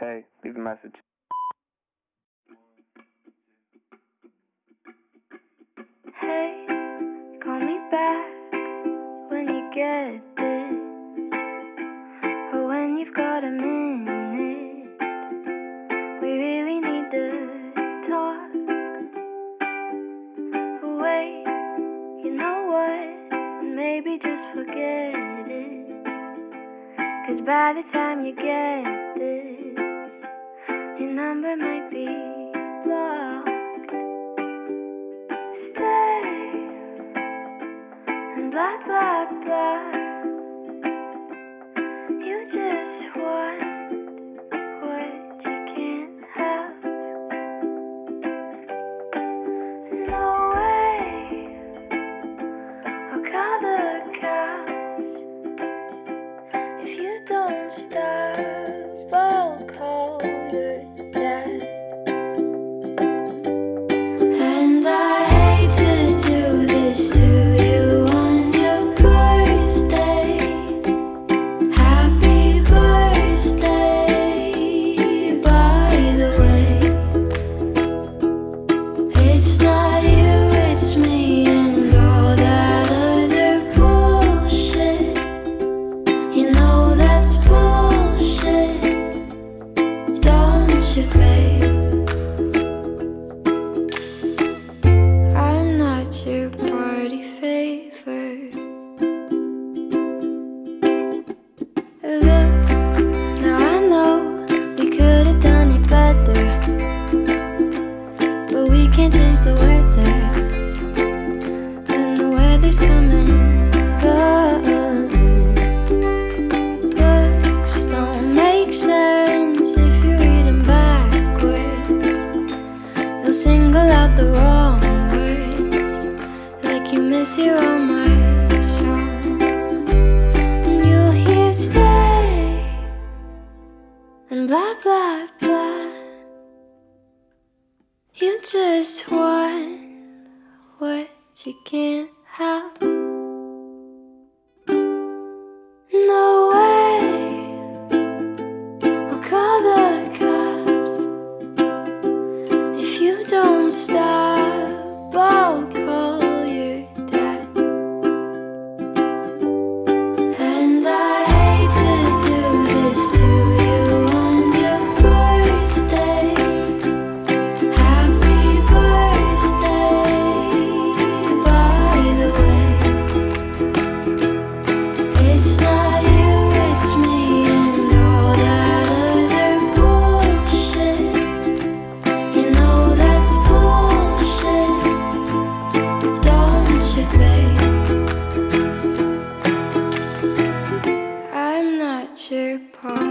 Hey, leave a message. Hey, call me back when you get this, or when you've got a minute. We really need to talk. Wait, you know what? Maybe just forget it. Cause by the time you get number might be blocked. Stay and blah blah blah. You just want what you can't have. No way. I'll call the cops if you don't stop. Can't change the weather. And the weather's coming. Books don't make sense if you read them backwards. They'll single out the wrong words, like you mishear all my songs. And you'll hear stay and blah blah blah. You just want what you can't have. No way. I'll call the cops. If you don't stop, your party